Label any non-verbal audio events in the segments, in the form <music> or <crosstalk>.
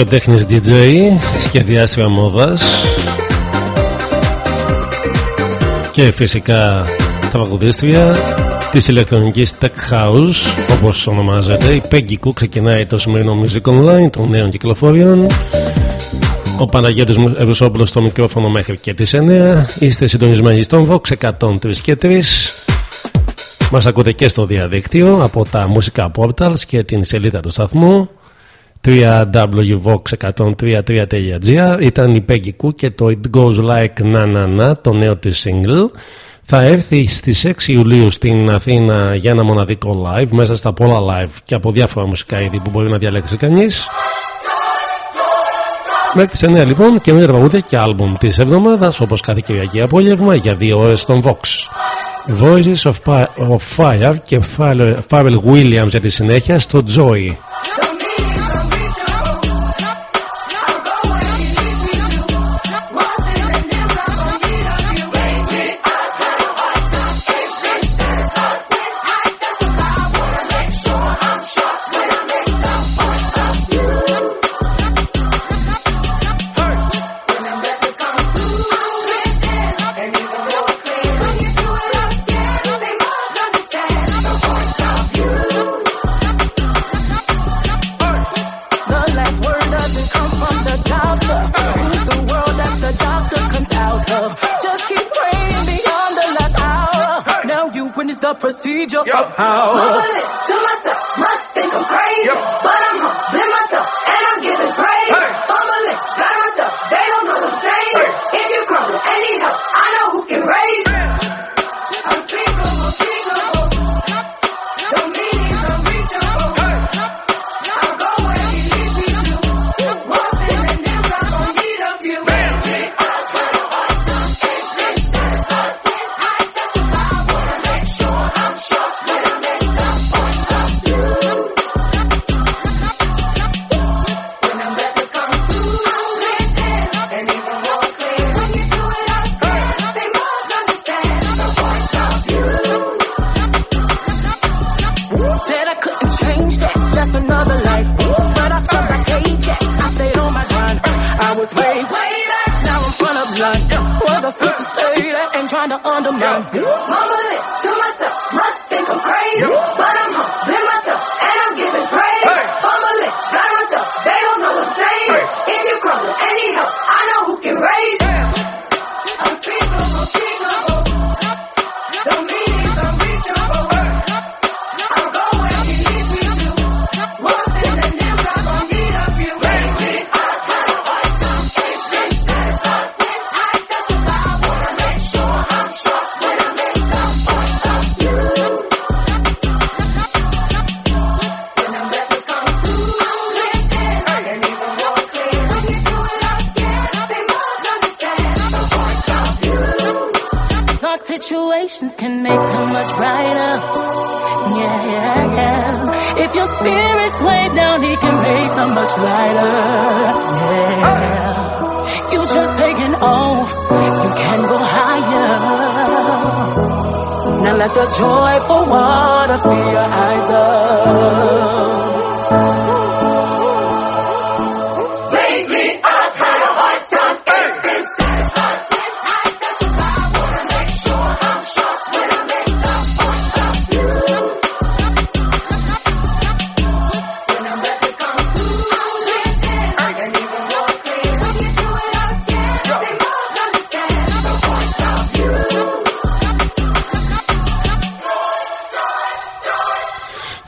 αξιοτέχνης DJ και διάστημα μόδας. Και φυσικά τραγουδίστρια της ηλεκτρονικής Tech House όπως ονομάζεται. Η Peggy Cook ξεκινάει το σημερινό Music Online των νέων κυκλοφοριών. Ο Παναγιώτης Ρουσόπουλος στο μικρόφωνο μέχρι και τις 9 είστε συντονισμένοι στον Vox 103 και 3 μας ακούτε και στο διαδίκτυο από τα μουσικά portals και την σελίδα του σταθμού www.vox1033.gr Ήταν η Peggy Koo και το It Goes Like Na Na Na, το νέο της single. Θα έρθει στις 6 Ιουλίου στην Αθήνα για ένα μοναδικό live, μέσα στα πολλά live και από διάφορα μουσικά είδη που μπορεί να διαλέξει κανείς. Μέχρι τις 9 λοιπόν και μια τραγούδια και άλμπουμ της εβδομάδας όπως κάθε Κυριακή απόγευμα για δύο ώρες στον Vox. Voices of, Fire και Pharrell Williams για τη συνέχεια στο Joy. how?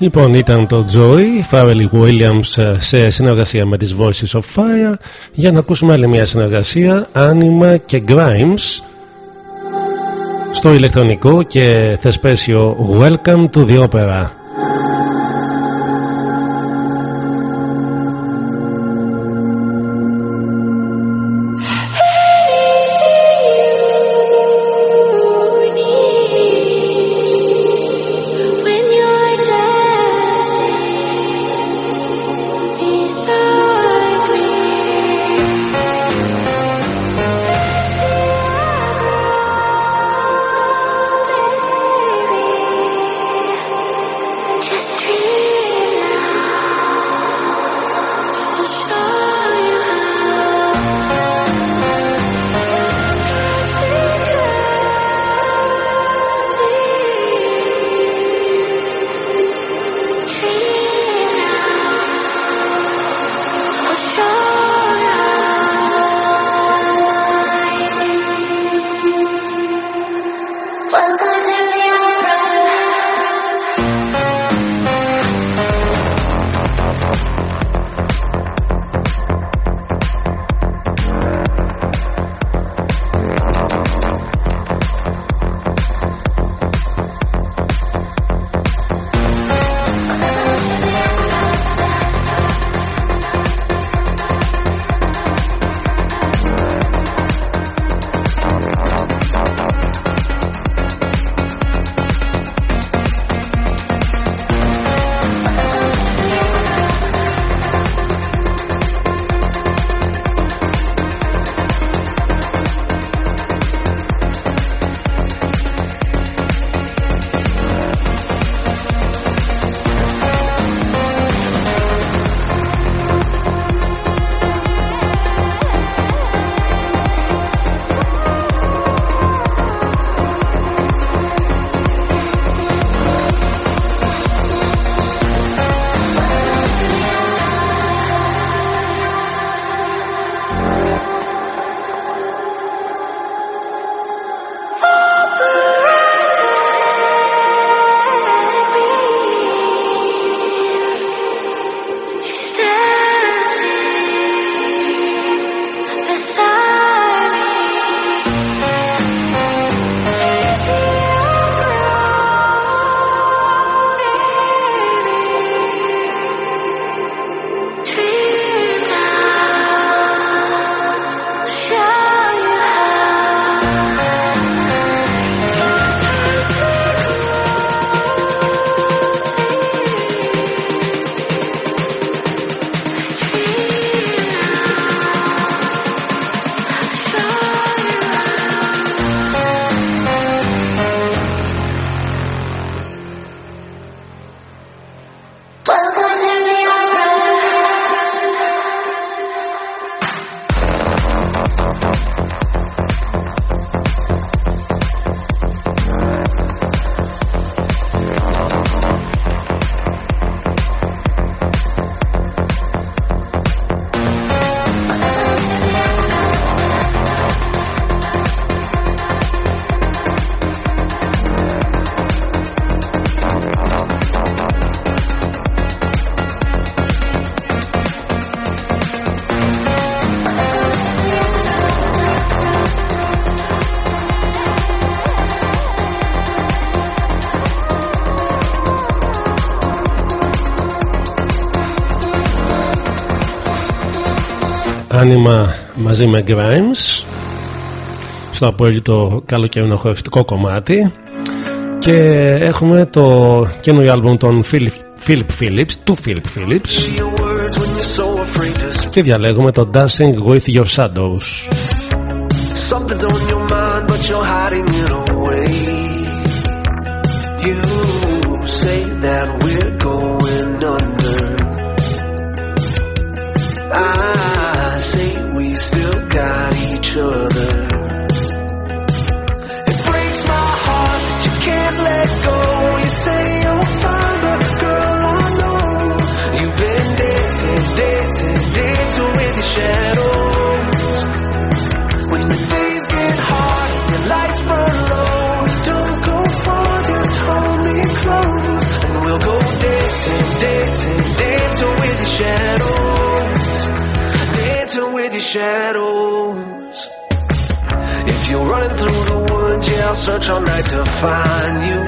Λοιπόν, ήταν το Joy, Farrell Williams ε, σε συνεργασία με τις Voices of Fire για να ακούσουμε άλλη μια συνεργασία, Anima και Grimes στο ηλεκτρονικό και θεσπέσιο Welcome to the Opera. Άνιμα μαζί με Grimes στο απόλυτο καλοκαιρινό χορευτικό κομμάτι και έχουμε το καινούριο άλμπουμ των Philip, Philip Phillips του Philip Phillips και διαλέγουμε το Dancing With Your Shadows Something's on your mind but you're hiding it away shadows. If you're running through the woods, yeah, I'll search all night to find you.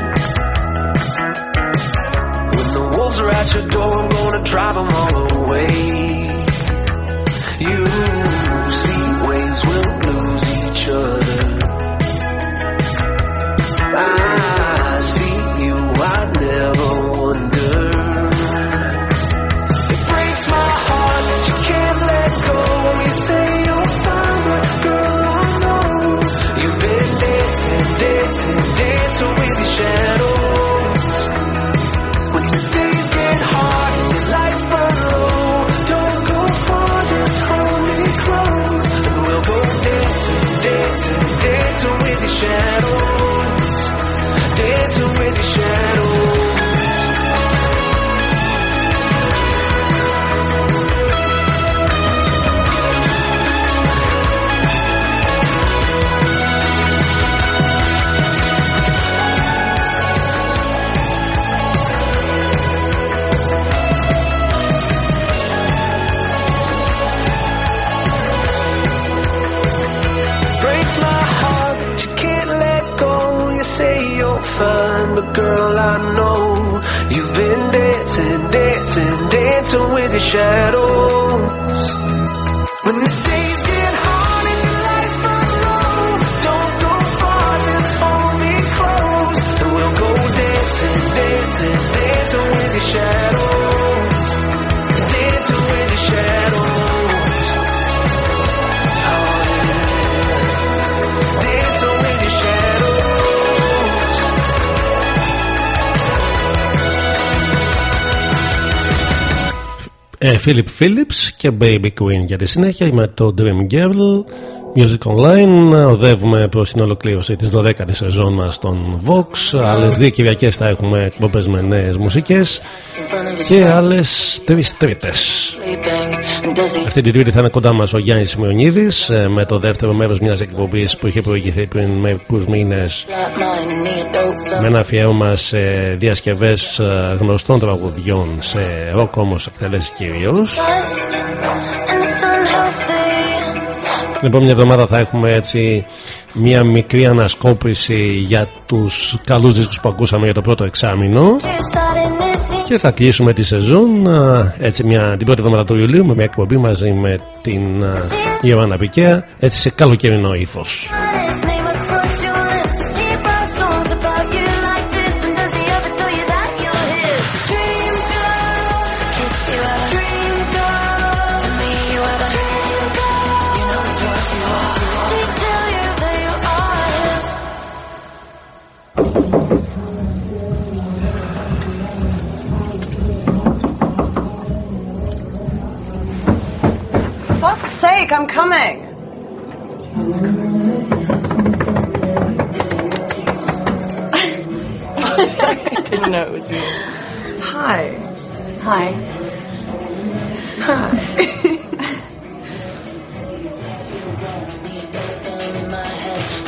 When the wolves are at your door, I'm gonna drive them all away. But girl, I know you've been dancing, dancing, dancing with your shadows. When the days get hard and the lights burn low, don't go far, just hold me close, and we'll go dancing, dancing, dancing with your shadows, Philip Phillips και Baby Queen για τη συνέχεια με το Dream Girl Music Online. Οδεύουμε προς την ολοκλήρωση της 12ης σεζόν μας των Vox. Άλλες δύο Κυριακές θα έχουμε εκπομπές με νέες μουσικές και άλλες τρεις τρίτες. Αυτή την τρίτη θα είναι κοντά μας ο Γιάννης Σημειονίδης ε, με το δεύτερο μέρος μιας εκπομπής που είχε προηγηθεί πριν μερικούς μήνες. Με ένα αφιέρωμα σε διασκευές ε, γνωστών τραγουδιών σε ροκ όμως εκτελέσεις κυρίως την επόμενη εβδομάδα θα έχουμε έτσι μια μικρή ανασκόπηση για τους καλούς δίσκους που ακούσαμε για το πρώτο εξάμεινο και θα κλείσουμε τη σεζόν α, έτσι μια, την πρώτη εβδομάδα του Ιουλίου με μια εκπομπή μαζί με την α, Ιωάννα Πικέα έτσι σε καλοκαιρινό ύφος. Sake, I'm coming. I didn't know it was you. Hi. Hi. Hi. <laughs>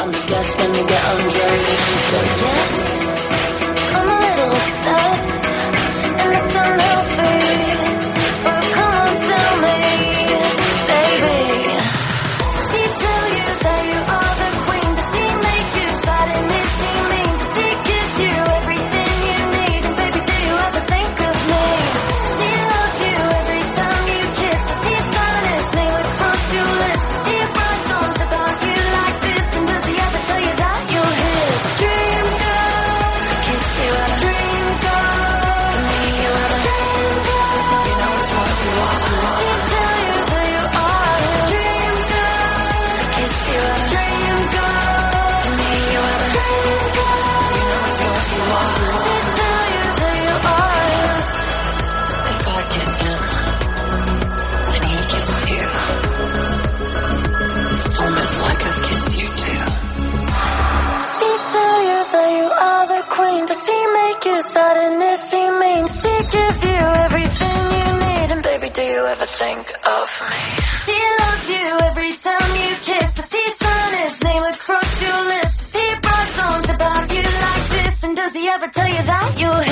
I'm the guest when you get undressed. So yes, I'm a little obsessed, and it's unhealthy. You and he? Does he give you everything you need? And baby, do you ever think of me? He love you every time you kiss? Does he sign his name across your lips? Does he write songs about you like this? And does he ever tell you that you're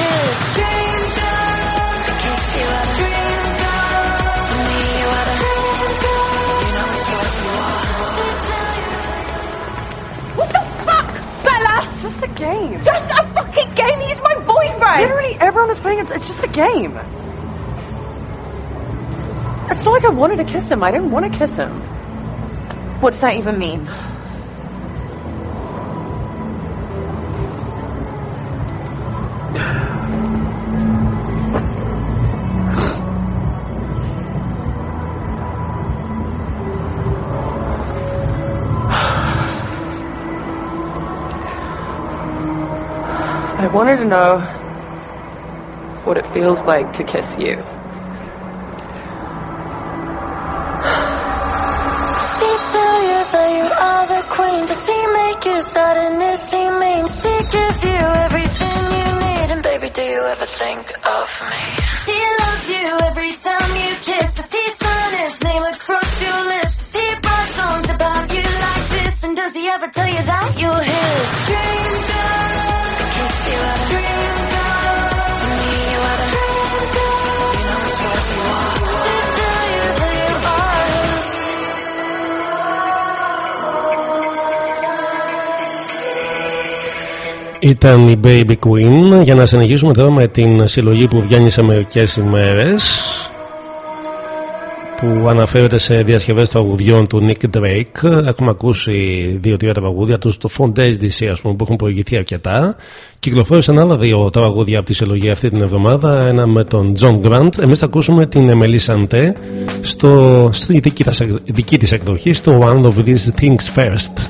just a game. Just a fucking game. He's my boyfriend. Literally everyone is playing it. It's just a game. It's not like I wanted to kiss him. I didn't want to kiss him. What's that even mean? Wanted to know what it feels like to kiss you. See, tell you that you are the queen. Does he make you sad and is he mean? Does he give you everything you need? And baby, do you ever think of me? He love you every time you kiss? Does he sign his name across your list? Does he write songs about you like this? And does he ever tell you that you're his dream Ήταν η Baby Queen. Για να συνεχίσουμε τώρα με την συλλογή που βγαίνει σε μερικές ημέρες που αναφέρεται σε διασκευές τραγουδιών του Nick Drake. Έχουμε ακούσει δύο-τρία τραγούδια τους. Το Fondays DC ας πούμε που έχουν προηγηθεί αρκετά. Κυκλοφόρησαν άλλα δύο τραγούδια από τη συλλογή αυτή την εβδομάδα. Ένα με τον John Grant. Εμείς θα ακούσουμε την Emily Sante στο, στη δική, της- δική της εκδοχή στο One of These Things First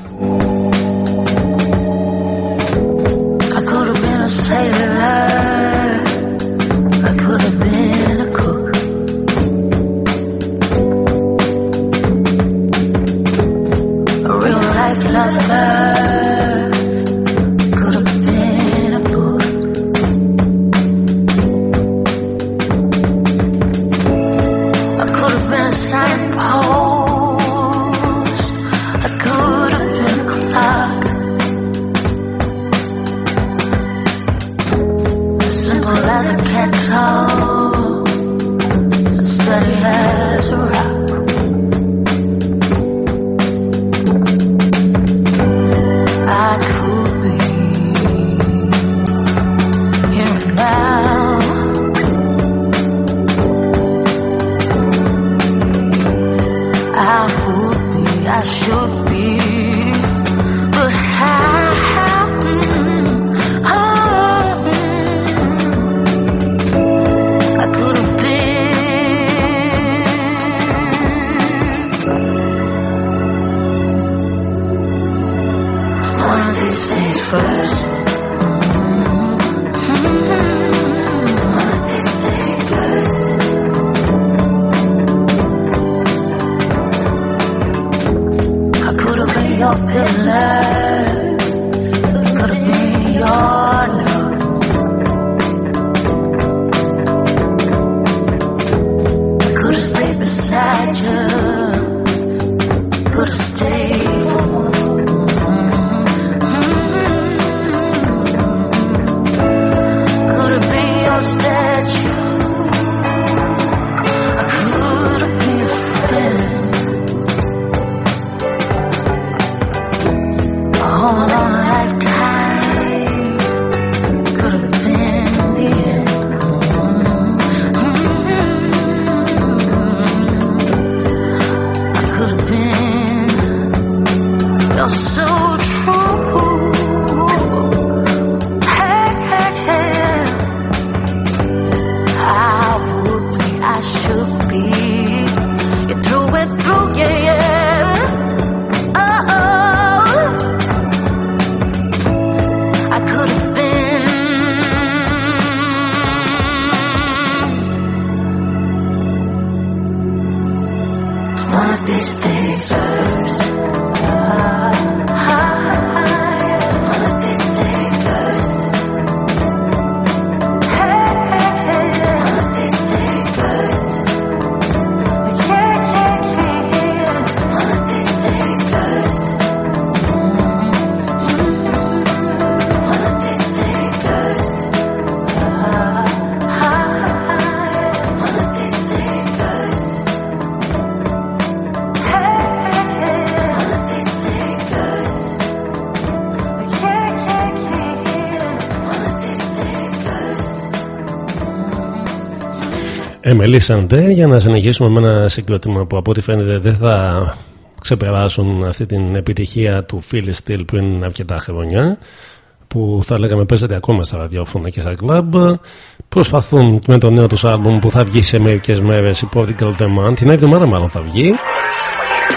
εμελήσανται για να συνεχίσουμε με ένα συγκρότημα που από ό,τι φαίνεται δεν θα ξεπεράσουν αυτή την επιτυχία του Philly Steel πριν αρκετά χρόνια που θα λέγαμε παίζεται ακόμα στα ραδιόφωνα και στα κλαμπ προσπαθούν με το νέο τους άλμπουμ που θα βγει σε μερικές μέρες η Portical Demand την εβδομάδα μάλλον θα βγει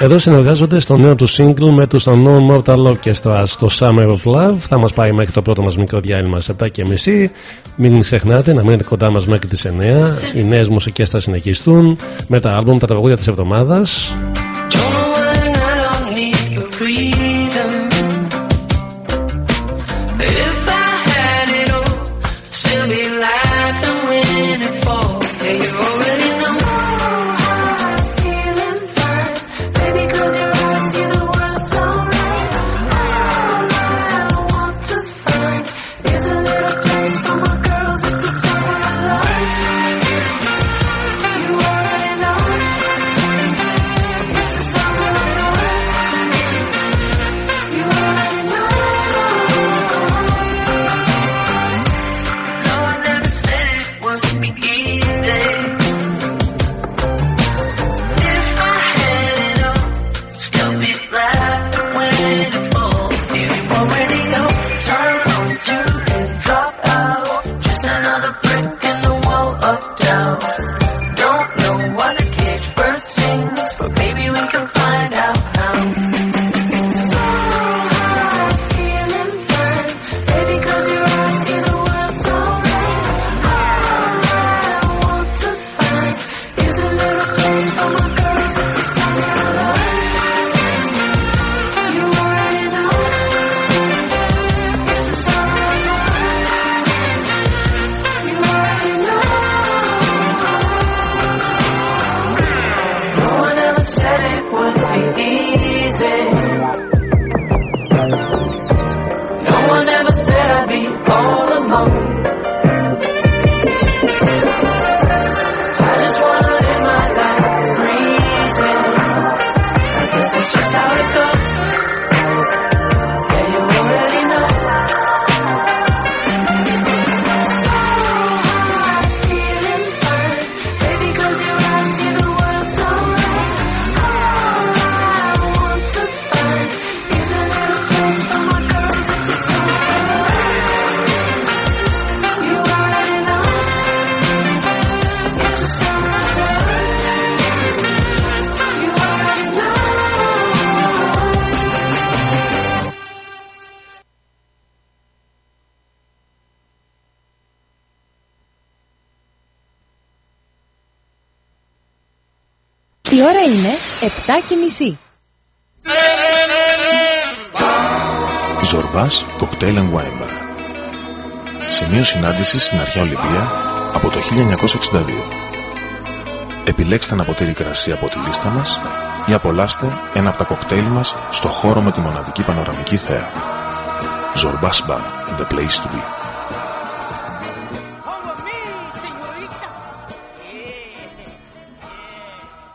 εδώ συνεργάζονται στο νέο του single με τους Unknown Mortal Orchestra στο Summer of Love. Θα μας πάει μέχρι το πρώτο μας μικρό διάλειμμα σε 7 και μισή. Μην ξεχνάτε να μείνετε κοντά μας μέχρι τις 9. Οι νέες μουσικές θα συνεχιστούν με τα άλμπουμ, τα τραγούδια της εβδομάδας. Και μισή. Ζορμπάς Cocktail and Wine Bar. Σημείο συνάντησης στην αρχαία Ολυμπία από το 1962. Επιλέξτε ένα ποτήρι κρασί από τη λίστα μας ή απολαύστε ένα από τα κοκτέιλ μας στο χώρο με τη μοναδική πανοραμική θέα. Ζορμπάς Bar, the place to be.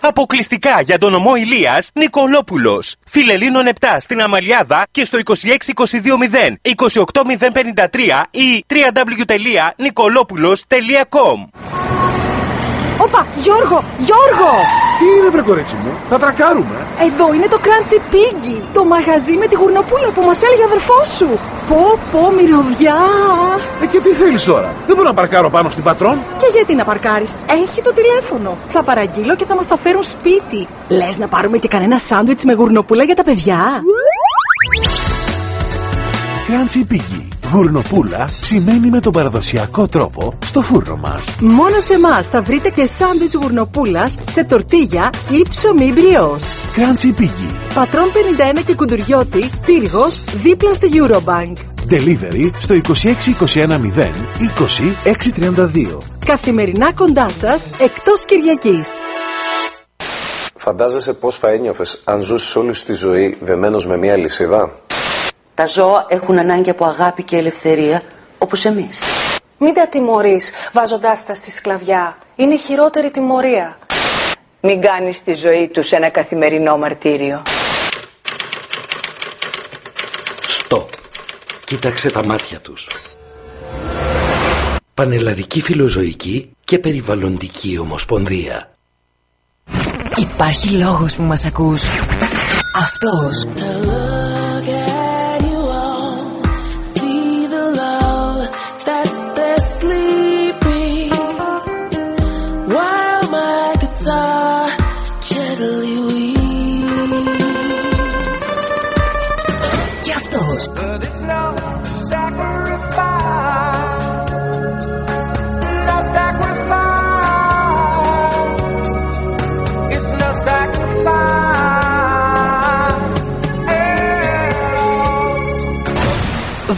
Αποκλειστικά για τον ομό Ηλίας Νικολόπουλος. Φιλελίνων 7 στην Αμαλιάδα και στο 26220 28053 ή www.nicolopoulos.com Όπα, Γιώργο, Γιώργο! Τι είναι βρε κορίτσι μου, θα τρακάρουμε. Εδώ είναι το Crunchy Piggy, το μαγαζί με τη γουρνοπούλα που μας έλεγε ο αδερφός σου. Πω, πω, μυρωδιά. Ε, και τι θέλεις τώρα, δεν μπορώ να παρκάρω πάνω στην πατρόν. Και γιατί να παρκάρεις, έχει το τηλέφωνο. Θα παραγγείλω και θα μας τα φέρουν σπίτι. Λες να πάρουμε και κανένα σάντουιτς με γουρνοπούλα για τα παιδιά. Crunchy Piggy. Γουρνοπούλα ψημένη με τον παραδοσιακό τρόπο στο φούρνο μας. Μόνο σε εμάς θα βρείτε και σάντουιτς γουρνοπούλας σε τορτίγια ή ψωμί μπριός. Crunchy Piggy. Πατρών 51 και κουντουριώτη, πύργος, δίπλα στη Eurobank. Delivery στο 26210 20 632. Καθημερινά κοντά σας, εκτός Κυριακής. Φαντάζεσαι πώς θα ένιωθες αν ζούσες όλη σου τη ζωή δεμένος με μια λυσίδα; Τα ζώα έχουν ανάγκη από αγάπη και ελευθερία, όπως εμείς. Μην τα τιμωρείς βάζοντάς τα στη σκλαβιά. Είναι η χειρότερη τιμωρία. Μην κάνεις τη ζωή τους ένα καθημερινό μαρτύριο. Στοπ. Κοίταξε τα μάτια τους. Πανελλαδική Φιλοζωική και Περιβαλλοντική Ομοσπονδία. Υπάρχει λόγος που μας ακούς. Αυτός.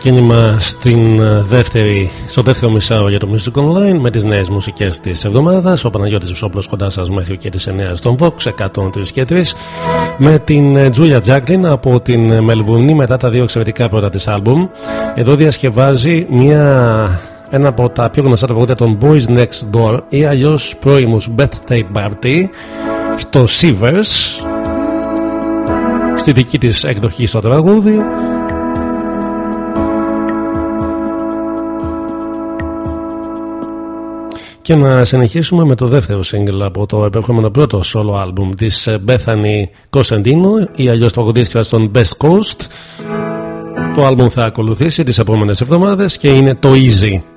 ξεκίνημα στην ε, δεύτερη, στο δεύτερο μισάρο για το Music Online με τις νέες μουσικές της εβδομάδας. Ο Παναγιώτης Βουσόπλος κοντά σας μέχρι και τις 9 στον Vox 103 και 3 με την Τζούλια Τζάκλιν από την Μελβούρνη μετά τα δύο εξαιρετικά πρώτα της άλμπουμ. Εδώ διασκευάζει μια ένα από τα πιο γνωστά τραγούδια των Boys Next Door ή αλλιώς πρώιμους Birthday Party στο Sivers στη δική της εκδοχή στο τραγούδι και να συνεχίσουμε με το δεύτερο single από το επερχόμενο πρώτο solo album της Bethany Cosentino ή αλλιώς τραγουδίστρια στον Best Coast. Το album θα ακολουθήσει τις επόμενες εβδομάδες και είναι το Easy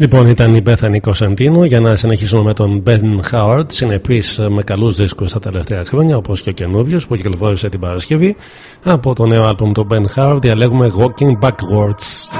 Λοιπόν, ήταν η Bethany Κωνσταντίνο για να συνεχίσουμε με τον Ben Howard, συνεπής με καλούς δίσκους τα τελευταία χρόνια, όπως και ο καινούριο που κυκλοφόρησε την Παρασκευή. Από το νέο άλμπουμ του Ben Howard διαλέγουμε Walking Backwards. Some days I'm walking backwards.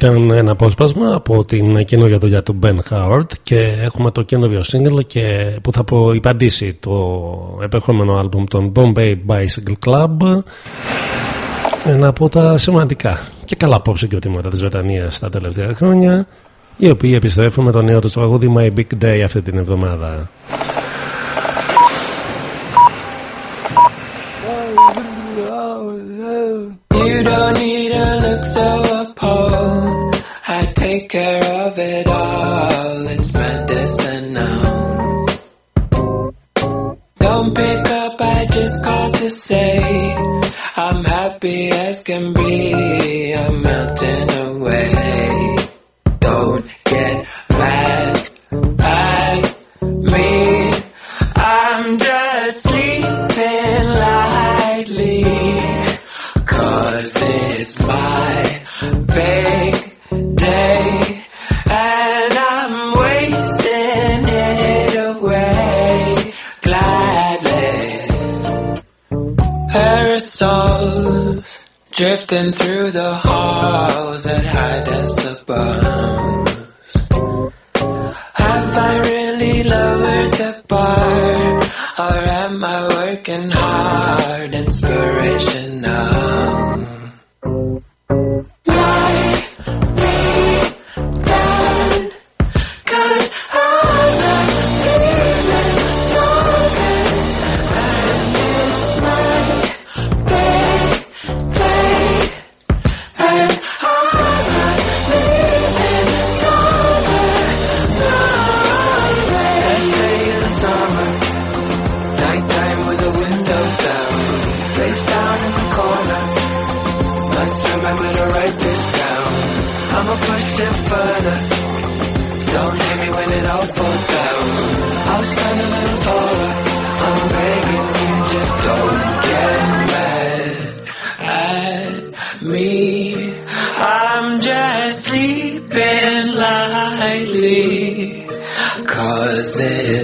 Ήταν ένα απόσπασμα από την καινούργια δουλειά του Ben Howard και έχουμε το καινούργιο single και που θα προϋπαντήσει το επερχόμενο άλμπουμ των Bombay Bicycle Club ένα από τα σημαντικά και καλά απόψη και οτιμότητα της Βρετανίας τα τελευταία χρόνια οι οποίοι επιστρέφουν με το νέο τους τραγούδι My Big Day αυτή την εβδομάδα. You don't need take care of it all. It's medicine now. Don't pick up, I just called to say I'm happy as can be. I'm melting. Drifting through the halls that hide us above. Have I really lowered the bar? Or am I working hard?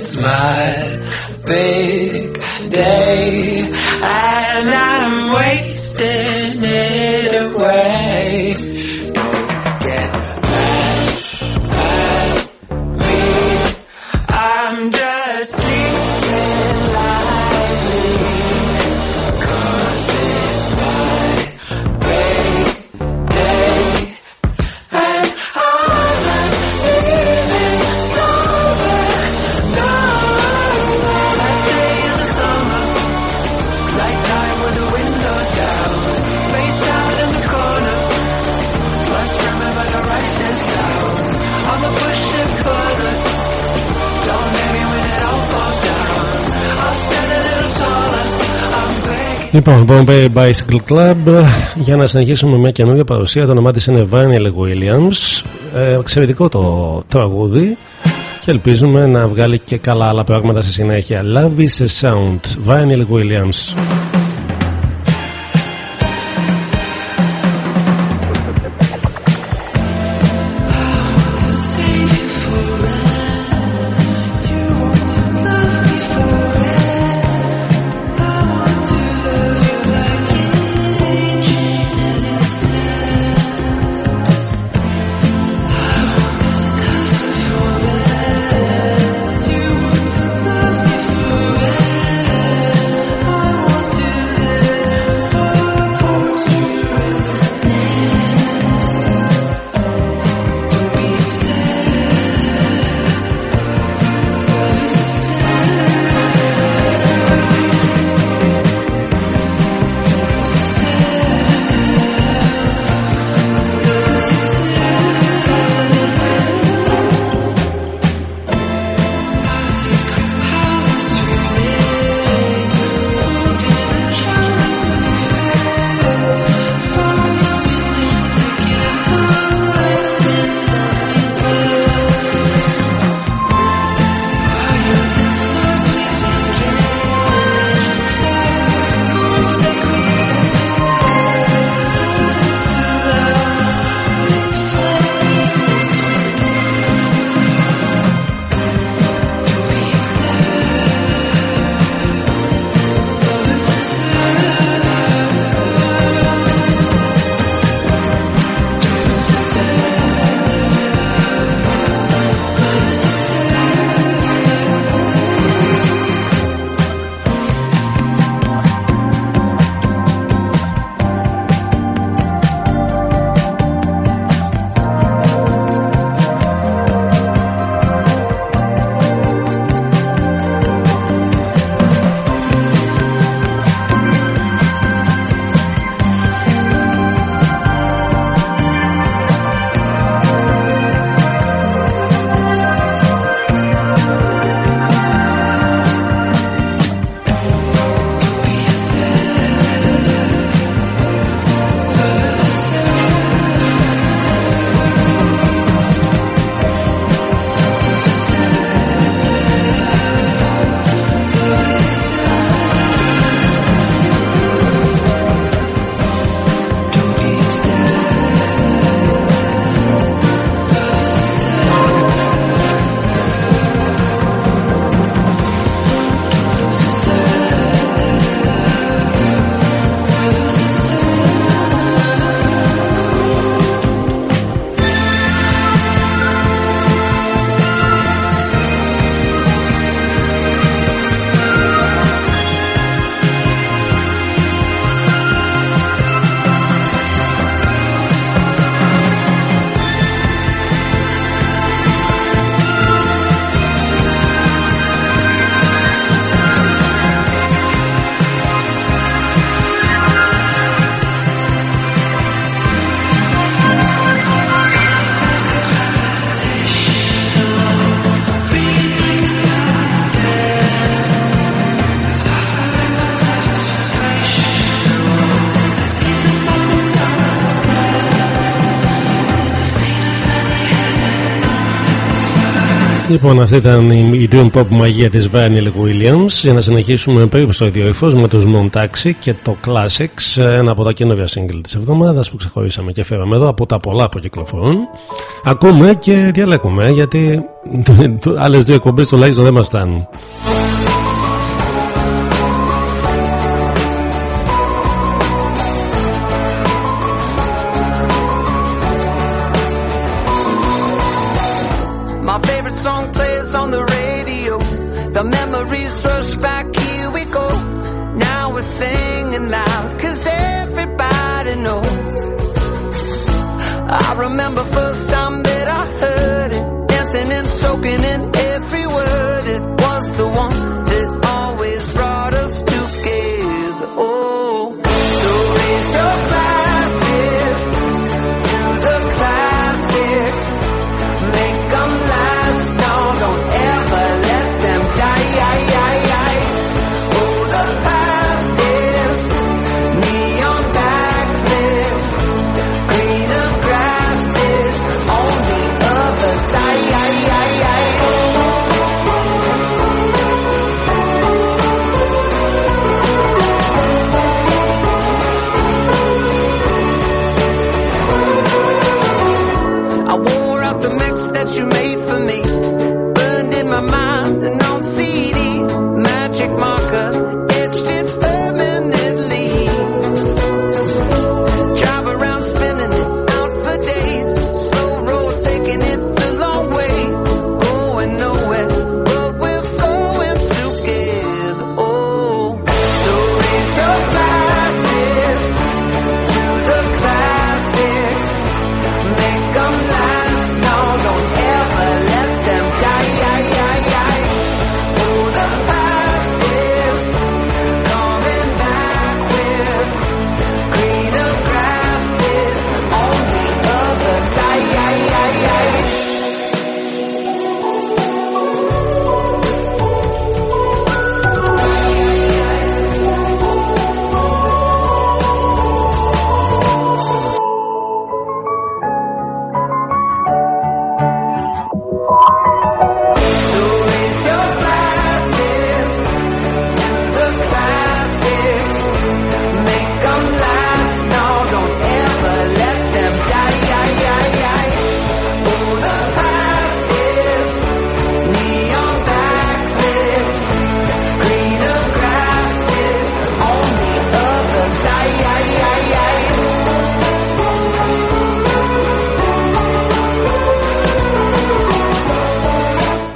It's my big day. Λοιπόν, Bombay Bicycle Club για να συνεχίσουμε μια καινούργια παρουσία. Το όνομά της είναι Vanilla Williams. Ε, εξαιρετικό το τραγούδι και ελπίζουμε να βγάλει και καλά άλλα πράγματα στη συνέχεια. Love is a sound. Vanilla Williams. Λοιπόν, αυτή ήταν η Dream Pop μαγεία της Vernil Williams. Για να συνεχίσουμε περίπου στο ίδιο ύφος με τους Moon Taxi και το Classics, ένα από τα καινούργια single της εβδομάδας που ξεχωρίσαμε και φέραμε εδώ από τα πολλά που κυκλοφορούν. Ακούμε και διαλέγουμε γιατί <laughs> άλλες δύο εκπομπές τουλάχιστον δεν μας φτάνουν.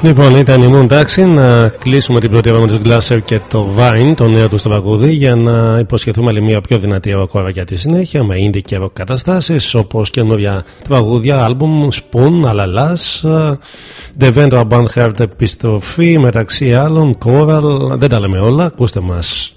Λοιπόν, ήταν η Moon Taxi να κλείσουμε την πρώτη ώρα με τους Glasser και το Vine, το νέο τους στο παγούδι, για να υποσχεθούμε άλλη μια πιο δυνατή ροκόρα για τη συνέχεια με indie και rock καταστάσεις όπως καινούργια τραγούδια, άλμπουμ, Spoon, Αλαλάς, Devendra Banhart επιστροφή μεταξύ άλλων, Coral, δεν τα λέμε όλα, ακούστε μας.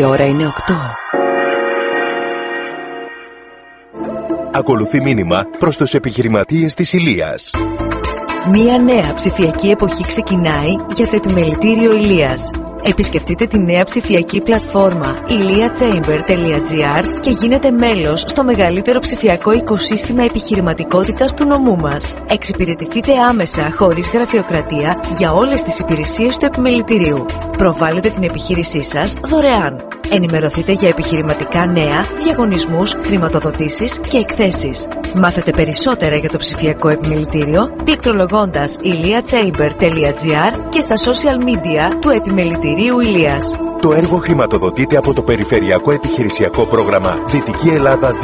Η ώρα είναι 8. Ακολουθεί μήνυμα προς τους επιχειρηματίες της Ηλίας. Μία νέα ψηφιακή εποχή ξεκινάει για το επιμελητήριο Ηλίας. Επισκεφτείτε τη νέα ψηφιακή πλατφόρμα iliachamber.gr και γίνετε μέλος στο μεγαλύτερο ψηφιακό οικοσύστημα επιχειρηματικότητας του νομού μας. Εξυπηρετηθείτε άμεσα, χωρίς γραφειοκρατία, για όλες τις υπηρεσίες του επιμελητηρίου. Προβάλλετε την επιχείρησή σας δωρεάν. Ενημερωθείτε για επιχειρηματικά νέα, διαγωνισμούς, χρηματοδοτήσεις και εκθέσεις. Μάθετε περισσότερα για το ψηφιακό επιμελητήριο πληκτρολογώντας iliachamber.gr και στα social media του Επιμελητηρίου Ηλίας. Το έργο χρηματοδοτείται από το Περιφερειακό Επιχειρησιακό Πρόγραμμα Δυτική Ελλάδα 2014-2020.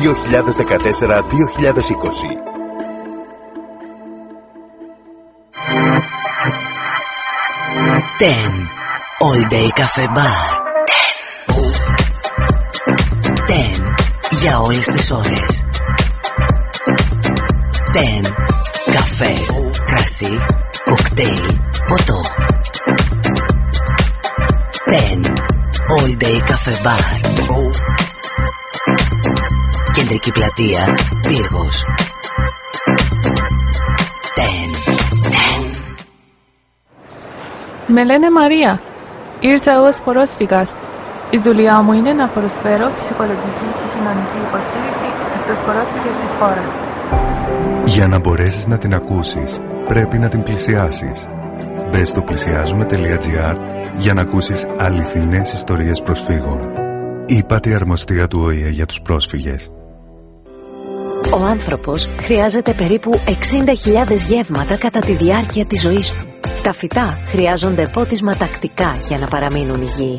Ten All Day Cafe Bar. Για όλες τις ώρες. Ten καφές, κρασί, κοκτέιλ, ποτό. Ten All Day Cafe Bar. Κεντρική πλατεία, Πύργος. Ten. Με λένε Μαρία. Ήρθα ως πρόσφυγας. Η δουλειά μου είναι να προσφέρω ψυχολογική και κοινωνική υποστήριξη στους πρόσφυγες της χώρας. Για να μπορέσεις να την ακούσεις, πρέπει να την πλησιάσεις. Μπες στο πλησιάζουμε.gr για να ακούσεις αληθινές ιστορίες προσφύγων. Είπατε η αρμοστία του ΟΗΕ για τους πρόσφυγες. Ο άνθρωπος χρειάζεται περίπου 60.000 γεύματα κατά τη διάρκεια της ζωής του. Τα φυτά χρειάζονται πότισμα τακτικά για να παραμείνουν υγιεί.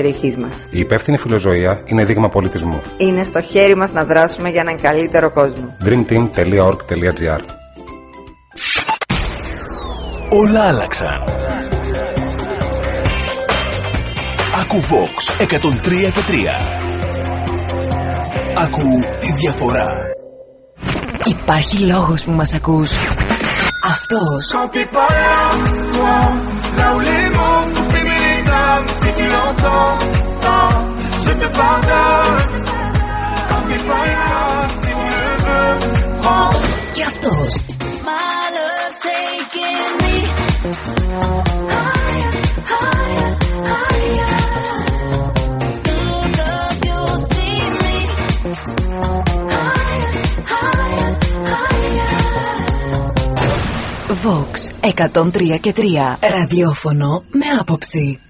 περιοχής μας. Η υπεύθυνη φιλοζωία είναι δείγμα πολιτισμού. Είναι στο χέρι μας να δράσουμε για έναν καλύτερο κόσμο. dreamteam.org.gr Όλα άλλαξαν. Ακού Vox 103 και 3. Ακού τη διαφορά. Υπάρχει λόγος που μας ακούς. Αυτός. Quand t'es pas là, toi, là où les mots Vox και και τρία. Ραδιόφωνο με άποψη.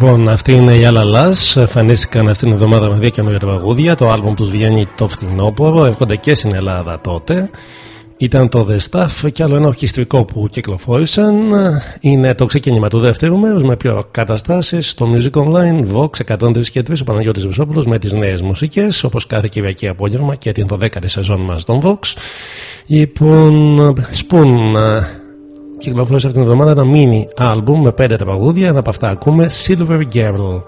Λοιπόν, αυτή είναι η Άλλα Εμφανίστηκαν αυτήν την εβδομάδα με δύο καινούργια τραγούδια. Το άλμπομ τους βγαίνει το φθινόπωρο. Έρχονται και στην Ελλάδα τότε. Ήταν το The Stuff και άλλο ένα ορχιστρικό που κυκλοφόρησαν. Είναι το ξεκίνημα του δεύτερου μέρους με πιο καταστάσεις στο Music Online, Vox 103 και 3, ο Παναγιώτης Βεσόπουλο με τις νέες μουσικές, όπως κάθε Κυριακή απόγευμα και την 12η σεζόν μας των Vox. Λοιπόν, Spoon κυκλοφόρησε αυτήν την εβδομάδα ένα mini album με πέντε τραγούδια. Ένα από αυτά ακούμε Silver Girl.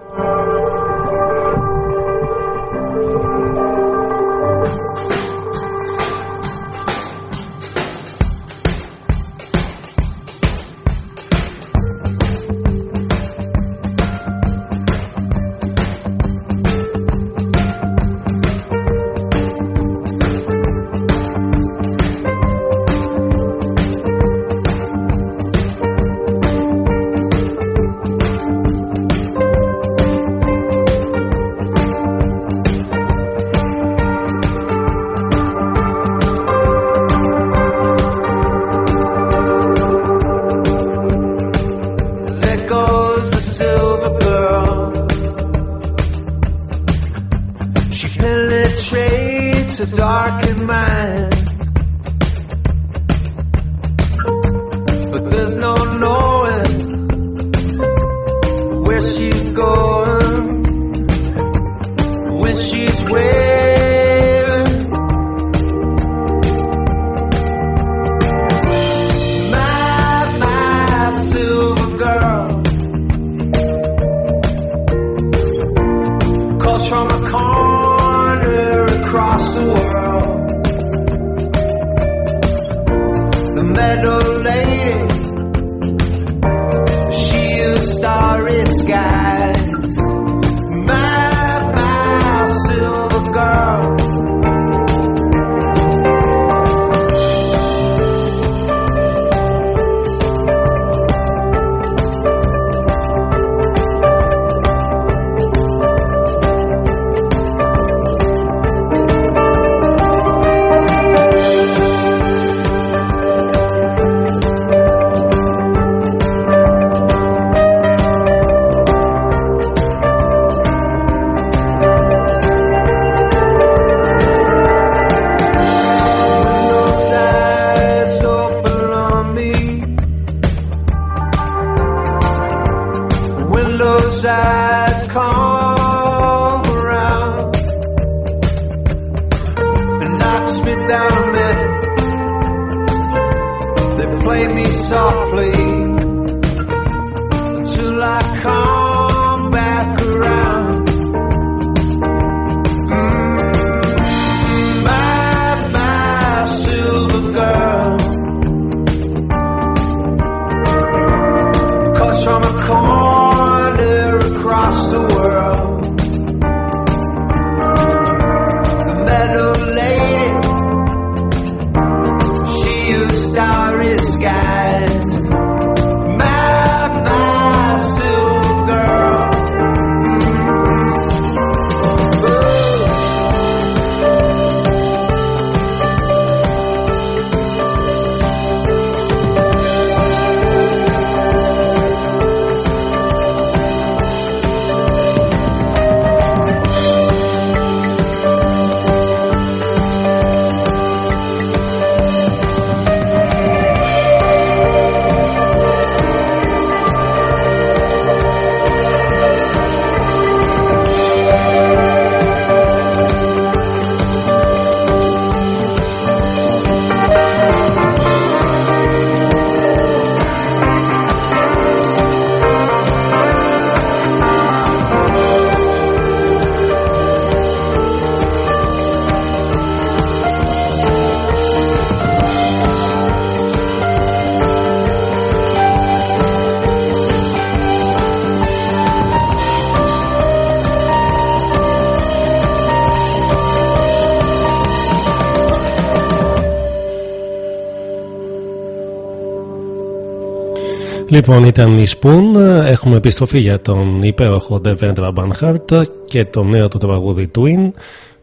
Λοιπόν, ήταν η Spoon. Έχουμε επιστροφή για τον υπέροχο Devendra Banhart και το νέο του τραγούδι Twin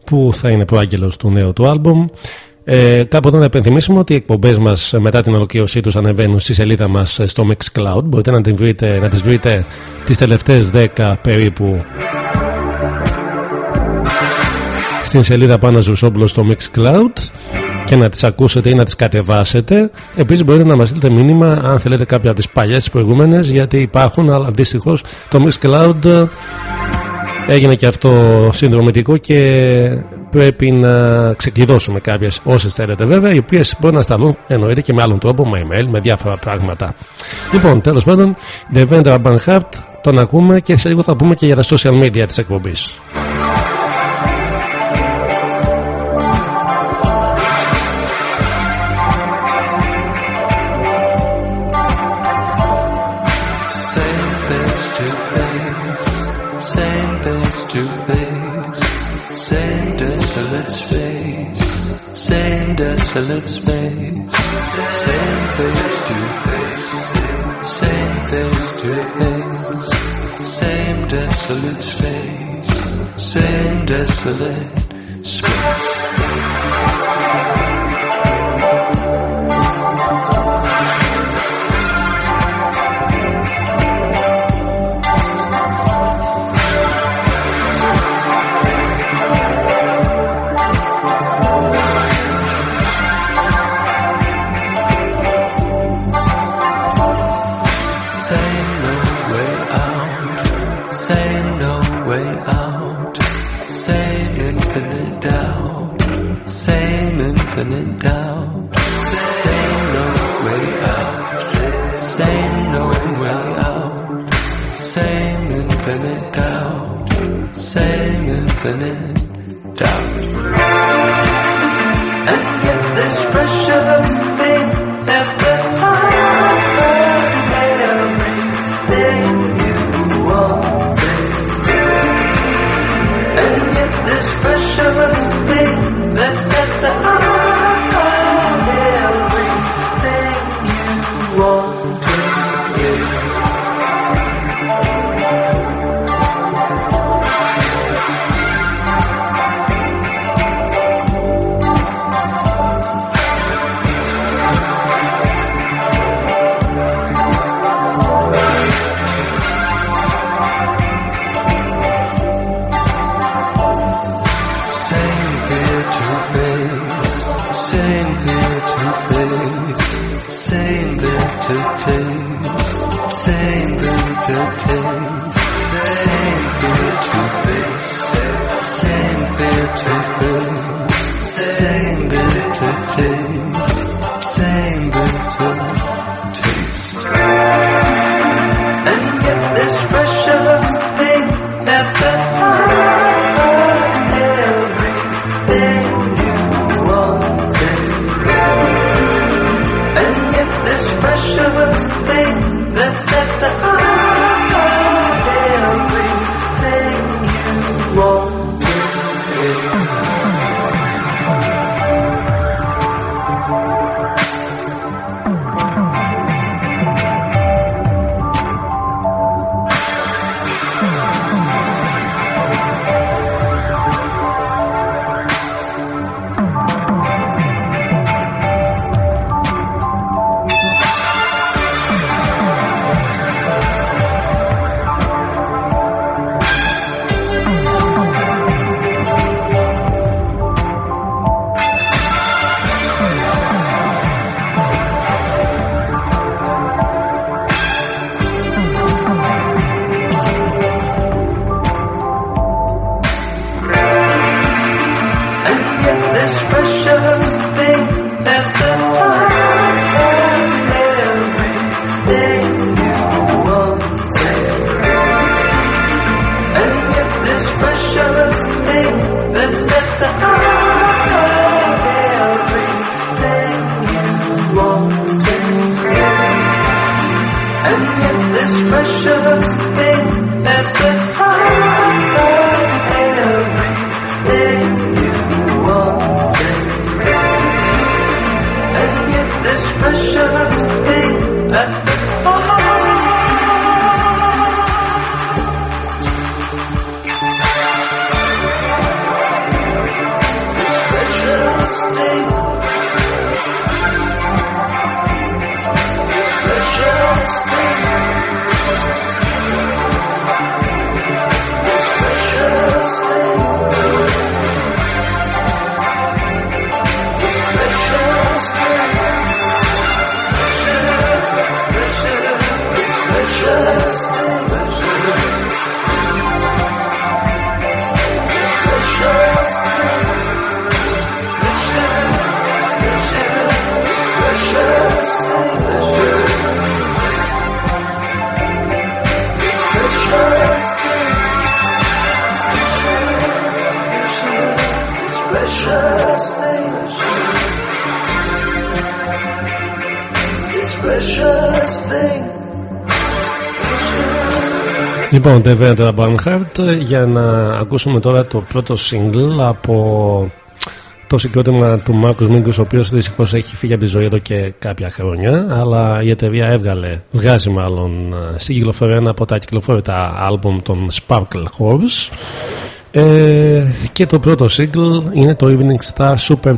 που θα είναι προάγγελος του νέου του άλμπομ. Ε, κάπου εδώ να επενθυμίσουμε ότι οι εκπομπές μας μετά την ολοκλήρωσή τους ανεβαίνουν στη σελίδα μας στο Mixcloud. Μπορείτε να, την βρείτε, να τις βρείτε τις τελευταίες 10 περίπου στην σελίδα πάνω Ζουσόμπλο στο Mixcloud και να τις ακούσετε ή να τις κατεβάσετε. Επίσης μπορείτε να μας στείλετε μήνυμα αν θέλετε κάποια από τις παλιές τις προηγούμενες γιατί υπάρχουν αλλά δυστυχώς το Mixcloud έγινε και αυτό συνδρομητικό και πρέπει να ξεκλειδώσουμε κάποιες όσες θέλετε βέβαια οι οποίες μπορεί να σταλούν εννοείται και με άλλον τρόπο με email με διάφορα πράγματα. Λοιπόν τέλος πάντων The Vendor Heart τον ακούμε και σε λίγο θα πούμε και για τα social media της εκπομπής. Desolate space. Same face to face. Same face to face. Same desolate space. Same desolate space. happening to Λοιπόν, Devendra Banhart για να ακούσουμε τώρα το πρώτο single από το συγκρότημα του Μάρκος Μίγκους ο οποίος δυστυχώς έχει φύγει από τη ζωή εδώ και κάποια χρόνια αλλά η εταιρεία έβγαλε, βγάζει μάλλον στην κυκλοφορία ένα από τα κυκλοφόρητα άλμπουμ των Sparkle Horse. Ε, και το πρώτο single είναι το Evening Star Super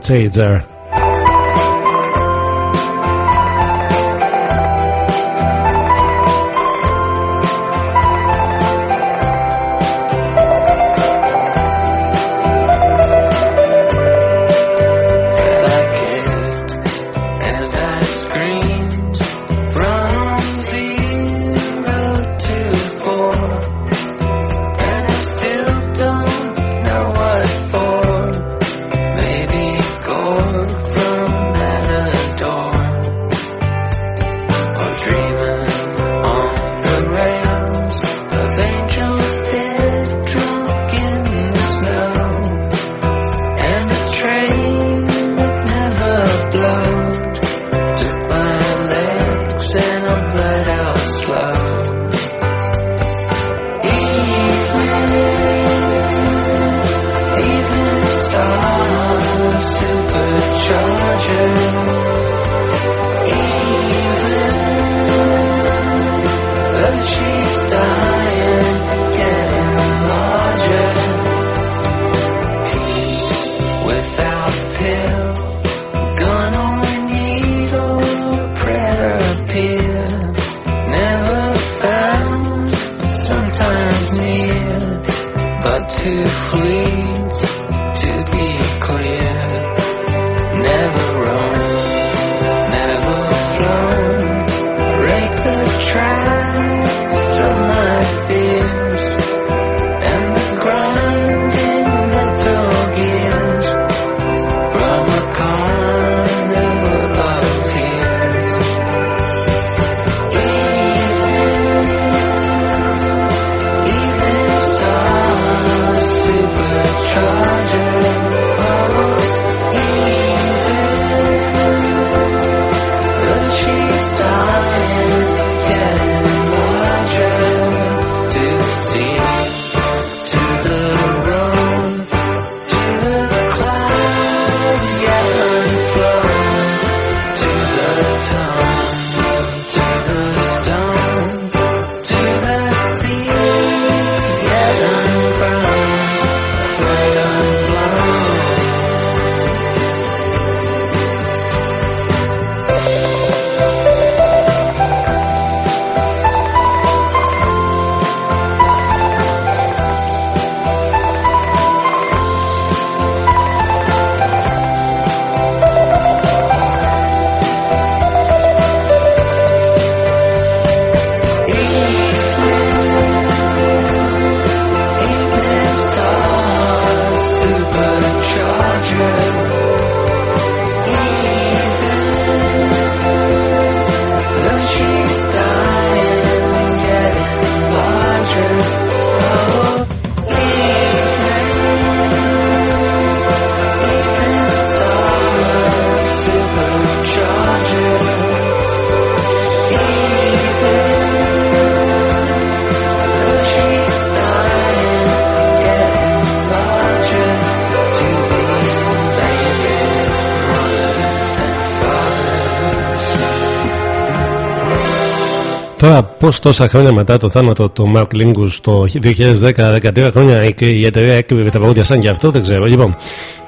Τώρα, πώ τόσα χρόνια μετά το θάνατο του Mark Lingus το 2010-13 χρόνια και η εταιρεία έκρυβε τα παγόδια σαν και αυτό, δεν ξέρω. Λοιπόν,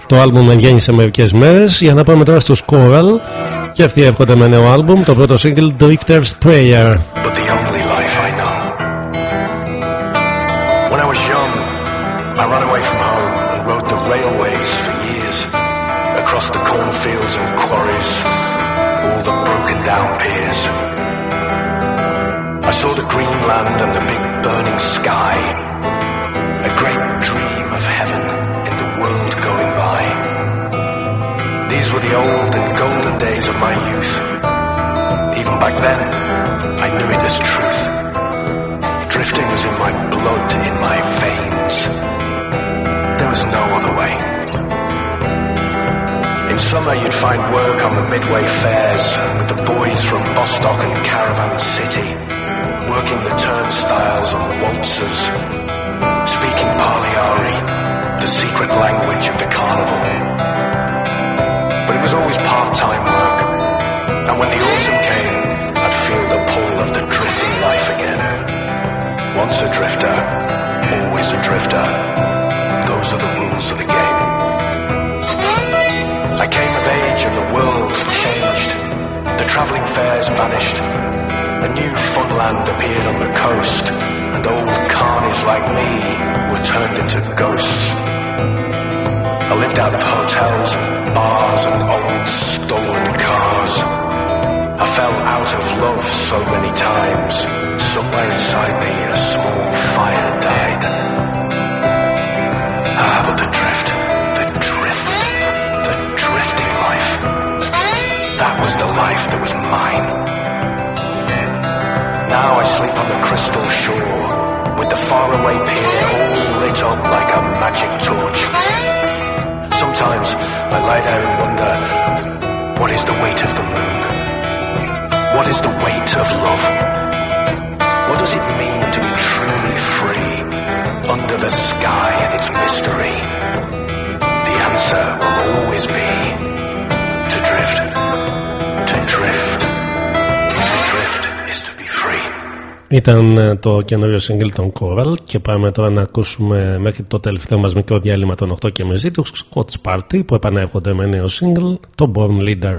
το άλμπουμ βγαίνει σε μερικές μέρες. Για να πάμε τώρα στους Coral και αυτοί έρχονται με νέο άλμπουμ, το πρώτο single Drifter's Prayer. Land and the big burning sky. A great dream of heaven in the world going by. These were the old and golden days of my youth. Even back then, I knew it as truth. Drifting was in my blood, in my veins. There was no other way. In summer, you'd find work on the midway fairs with the boys from Bostock and Caravan City, working the turnstiles and waltzers, speaking Paliari, the secret language of the carnival. But it was always part-time work, and when the autumn came, I'd feel the pull of the drifting life again. Once a drifter, always a drifter. Those are the rules of the game. I came of age and the world changed. The travelling fairs vanished. A new funland appeared on the coast, and old carnies like me were turned into ghosts. I lived out of hotels and bars and old stolen cars. I fell out of love so many times. Somewhere inside me a small fire died. Ah, but the drift, the drift, the drifting life. That was the life that was mine. Now I sleep on the crystal shore with the faraway pier all lit up like a magic torch. Sometimes I lie there and wonder, what is the weight of the moon? What is the weight of love? What does it mean to be truly free under the sky and its mystery? The answer will always be Ήταν ε, το καινούριο single των Coral και πάμε τώρα να ακούσουμε μέχρι το τελευταίο μας μικρό διάλειμμα των 8 και μεσή του Scotch Party που επανέρχονται με νέο single το Born Leader.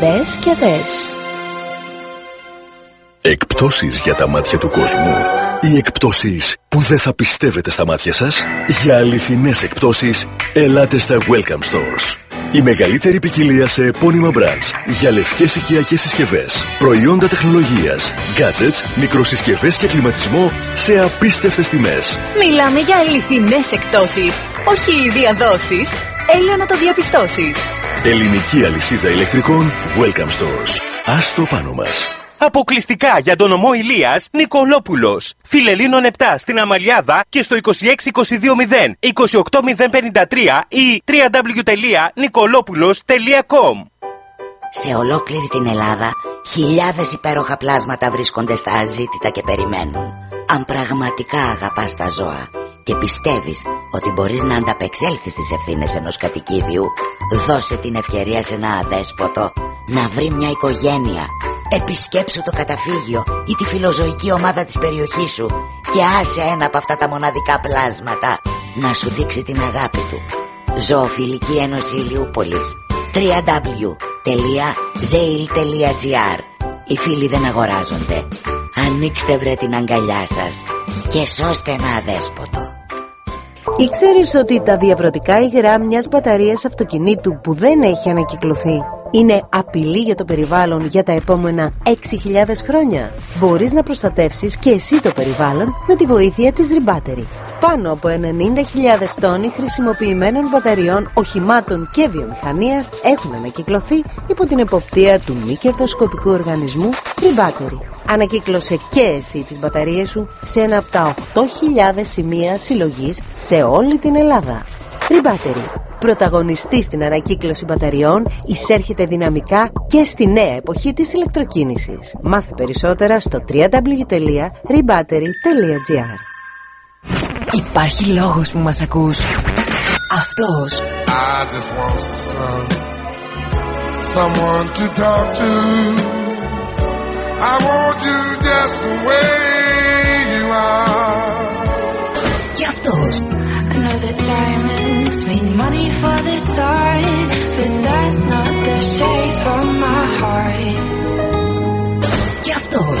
Μπες και δες. Εκπτώσεις για τα μάτια του κόσμου. Οι εκπτώσεις που δεν θα πιστεύετε στα μάτια σας. Για αληθινές εκπτώσεις, ελάτε στα Welcome Stores. Η μεγαλύτερη ποικιλία σε επώνυμα brands για λευκές οικιακές συσκευές, προϊόντα τεχνολογίας, gadgets, μικροσυσκευές και κλιματισμό σε απίστευτες τιμές. Μιλάμε για αληθινές εκπτώσεις, όχι διαδόσεις. Έλα να το διαπιστώσεις. Ελληνική αλυσίδα ηλεκτρικών Welcome Stores. Ας το πάνω μας. Αποκλειστικά για τον ομό Ηλίας Νικολόπουλος. Φιλελίνων 7 στην Αμαλιάδα και στο 26220 28053 ή www.nicolopoulos.com Σε ολόκληρη την Ελλάδα χιλιάδες υπέροχα πλάσματα βρίσκονται στα αζήτητα και περιμένουν. Αν πραγματικά αγαπάς τα ζώα και πιστεύεις ότι μπορείς να ανταπεξέλθεις στις ευθύνες ενός κατοικίδιου, δώσε την ευκαιρία σε ένα αδέσποτο να βρει μια οικογένεια. Επισκέψου το καταφύγιο ή τη φιλοζωική ομάδα της περιοχής σου και άσε ένα από αυτά τα μοναδικά πλάσματα να σου δείξει την αγάπη του. Ζωοφιλική Ένωση Ηλιούπολης www.zail.gr Οι φίλοι δεν αγοράζονται. Ανοίξτε βρε την αγκαλιά σας και σώστε ένα αδέσποτο. Ήξερες ότι τα διαβρωτικά υγρά μιας μπαταρίας αυτοκινήτου που δεν έχει ανακυκλωθεί είναι απειλή για το περιβάλλον για τα επόμενα 6.000 χρόνια; Μπορείς να προστατεύσεις και εσύ το περιβάλλον με τη βοήθεια της Rebattery. Πάνω από 90.000 τόνοι χρησιμοποιημένων μπαταριών, οχημάτων και βιομηχανίας έχουν ανακυκλωθεί υπό την εποπτεία του μη κερδοσκοπικού οργανισμού Rebattery. Ανακύκλωσε και εσύ τις μπαταρίες σου σε ένα από τα 8.000 σημεία συλλογής σε όλη την Ελλάδα. Rebattery. Πρωταγωνιστή στην ανακύκλωση μπαταριών, εισέρχεται δυναμικά και στη νέα εποχή της ηλεκτροκίνησης. Μάθε περισσότερα στο www.rebattery.gr Υπάρχει λόγος που μας ακούς. Αυτός. I just want some, someone to talk to. I want you just the way you are. Και αυτός. I know that diamonds mean money for this side, but that's not the shape of my heart. Και αυτός.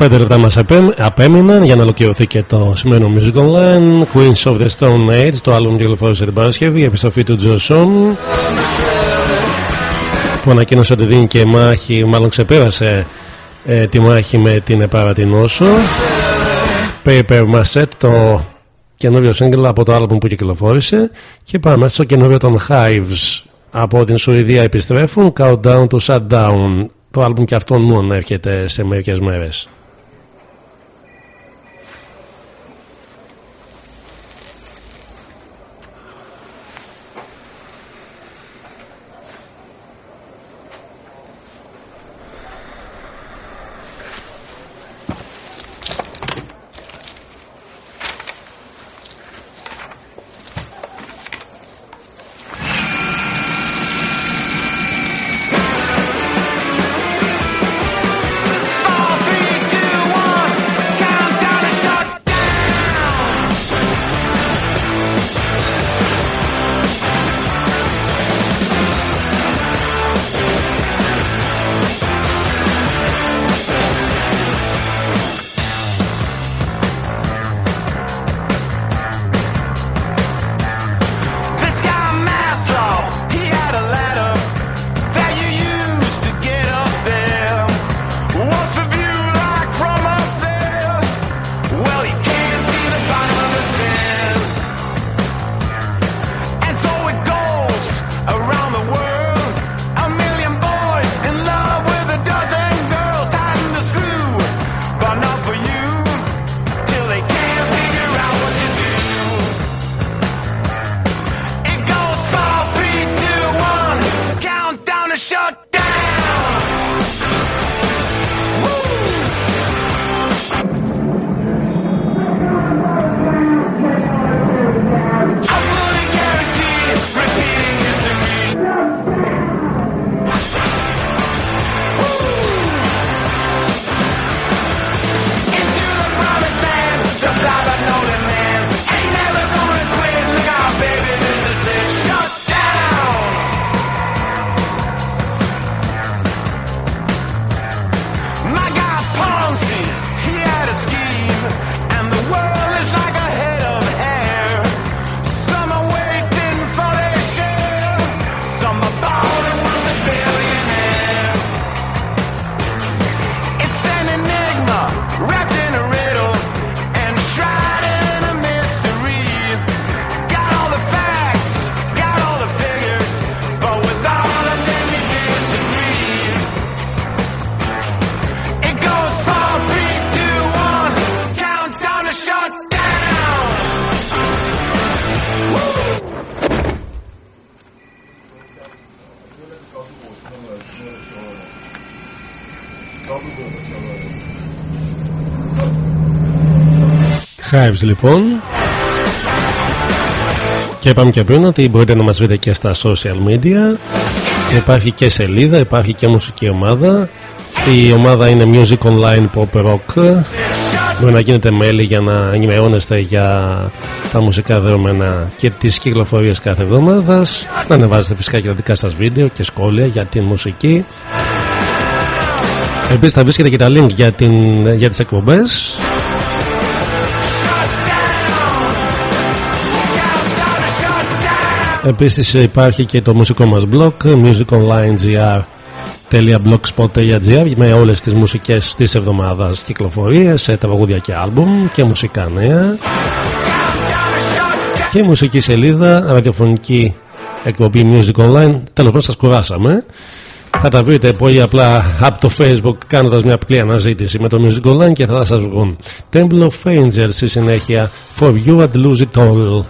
25 λεπτά μας απέμειναν για να ολοκληρωθεί και το σημερινό Music Online. Queens of the Stone Age το άλμπουμ κυκλοφόρησε την Παρασκευή η επιστροφή του Τζοσόν που ανακοίνωσε ότι δίνει και μάχη μάλλον ξεπέρασε ε, τη μάχη με την Επαρατηνόσο Paper Maset το καινούριο single από το άλμπουμ που κυκλοφόρησε. Και πάμε στο καινούριο των Hives. Από την Σουηδία επιστρέφουν Countdown to Shutdown. Το άλμπουμ και αυτόν μόνο έρχεται σε μερικές μέρες Hives λοιπόν. Και είπαμε και πριν ότι μπορείτε να μας βρείτε και στα social media. Υπάρχει και σελίδα, υπάρχει και μουσική ομάδα. Η ομάδα είναι Music Online Pop Rock. Μπορεί να γίνετε μέλη για να ενημερώνεστε για τα μουσικά δεδομένα και τις κυκλοφορίες κάθε εβδομάδας. Να ανεβάζετε φυσικά και τα δικά σας βίντεο και σχόλια για την μουσική. Επίσης θα βρίσκετε και τα link για, την, για τις εκπομπές Επίσης υπάρχει και το μουσικό μας blog musiconlinegr.blogspot.gr με όλες τις μουσικές της εβδομάδας κυκλοφορίες, τραγούδια και άλμπουμ και μουσικά νέα και μουσική σελίδα, ραδιοφωνική εκπομπή Music Online. Τέλος πάντων σας κουράσαμε. Θα τα βρείτε πολύ απλά από το facebook κάνοντας μια απλή αναζήτηση με το Music Online και θα σας βγουν. Temple of Angels στη συνέχεια For You and Lose It All.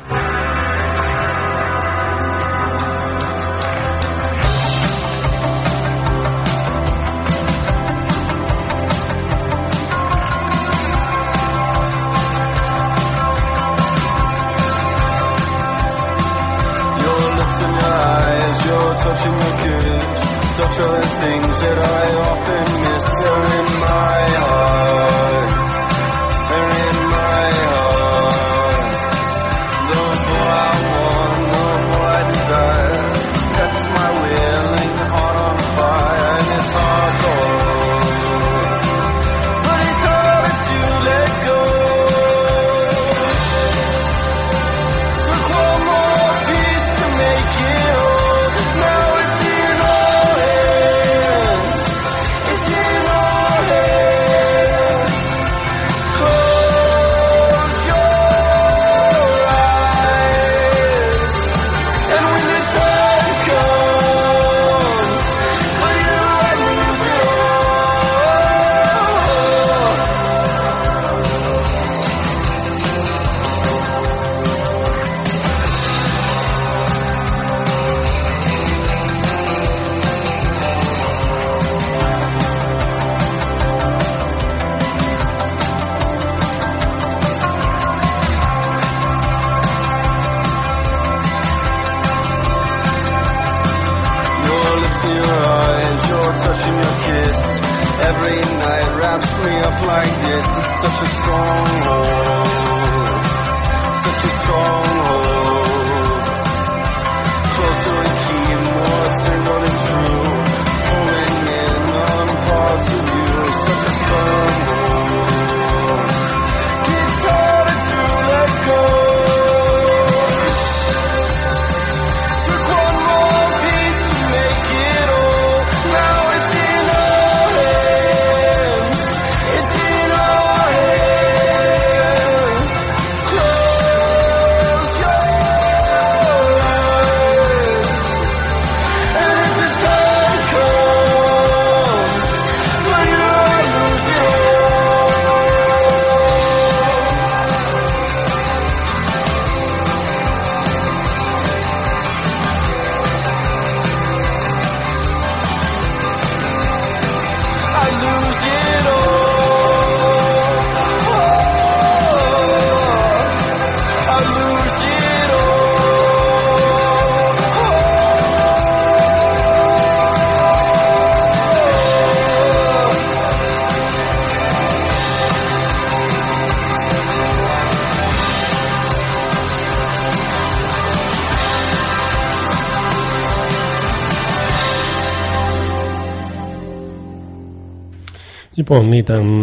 Λοιπόν, ήταν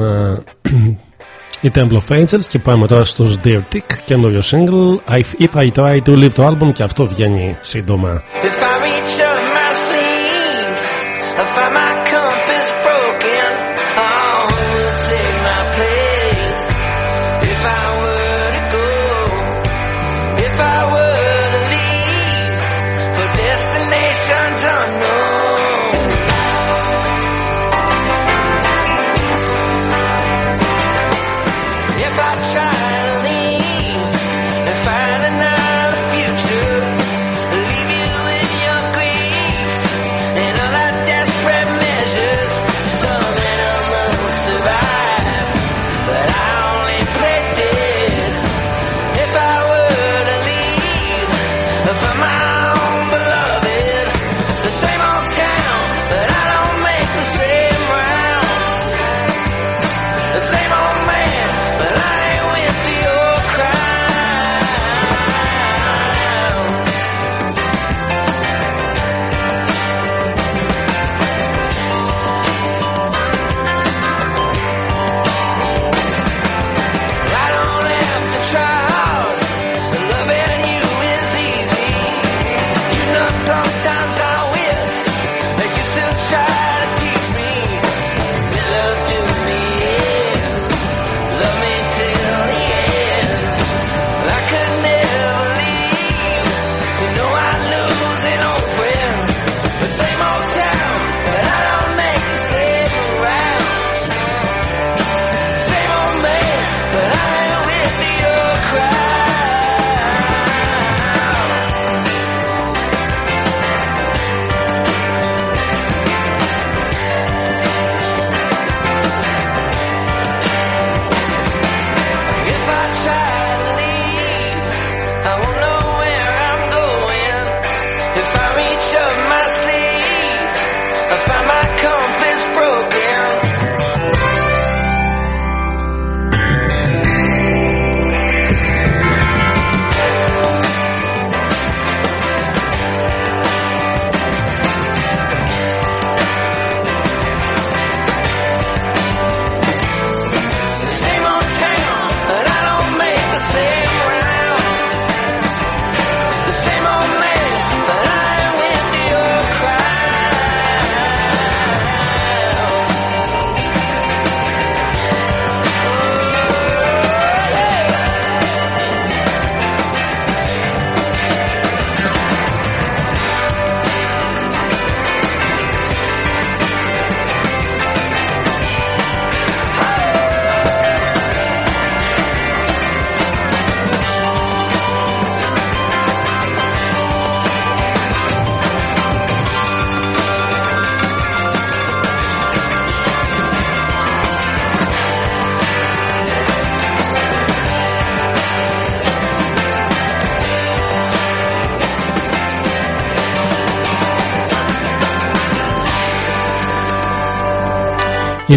η Temple of Angels και πάμε τώρα στους Dear Tick, καινούριο single If I Try To leave the album και αυτό βγαίνει σύντομα. If I reach up my sleeve, I find my compass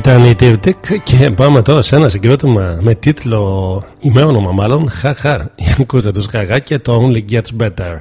Alternative και πάμε τώρα σε ένα συγκρότημα με τίτλο, ημέωνομα μάλλον, χαχα. Ακούστε τους χαχά και το Only Gets Better.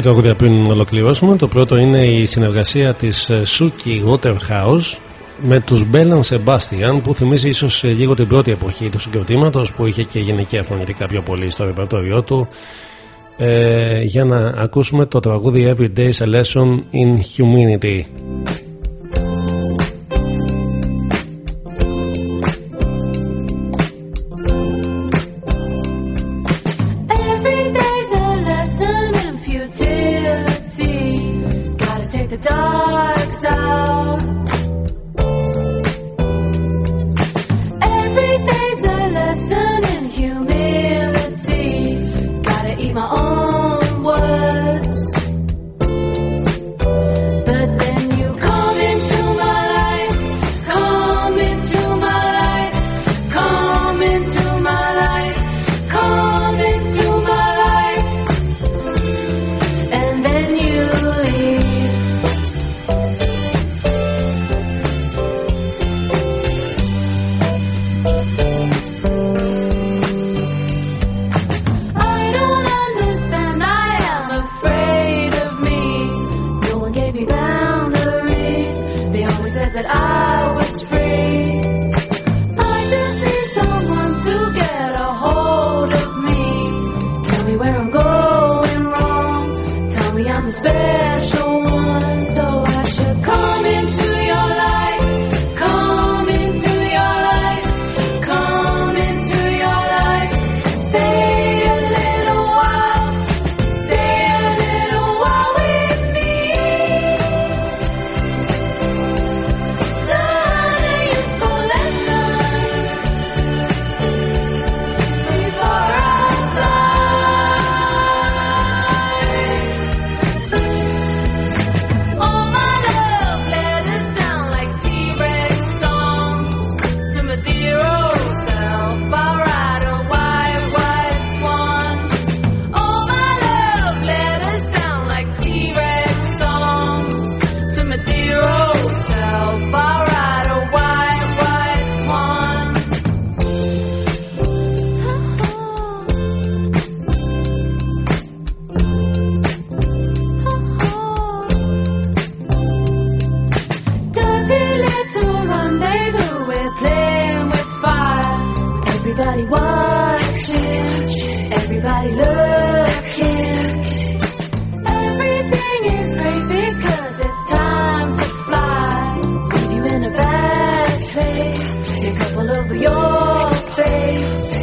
δύο τραγούδια πριν ολοκληρώσουμε. Το πρώτο είναι η συνεργασία της ε, Suki Waterhouse με τους Μπέλαν Sebastian που θυμίζει ίσως ε, λίγο την πρώτη εποχή του συγκροτήματος που είχε και γενική αφωνητικά πιο πολύ στο ρεπερτόριό του ε, για να ακούσουμε το τραγούδι Every Day a Lesson in Humanity.